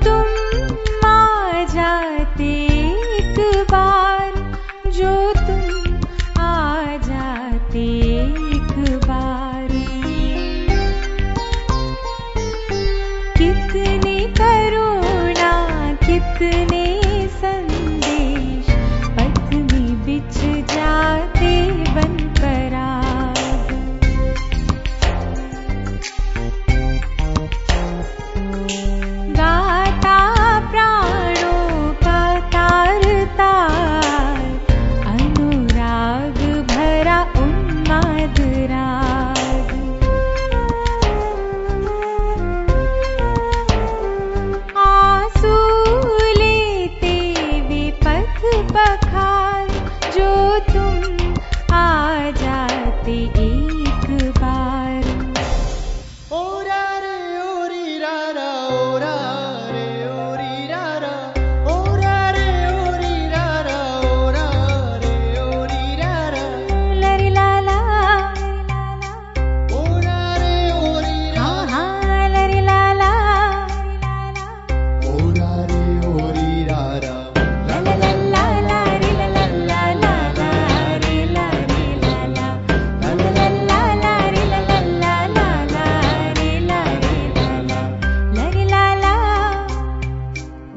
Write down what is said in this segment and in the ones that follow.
tu.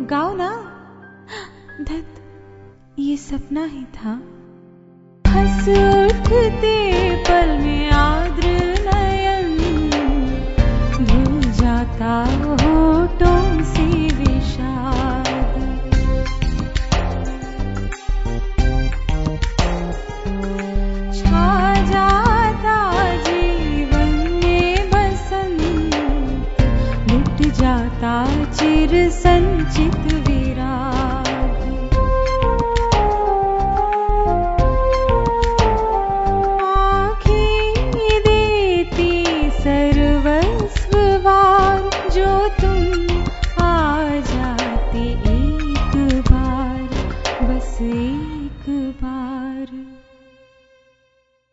गाओ ना। धत ये सपना ही था। हंस उठते पल में आद्र नयन। भूल जाता होठों से विषाद। छा संचित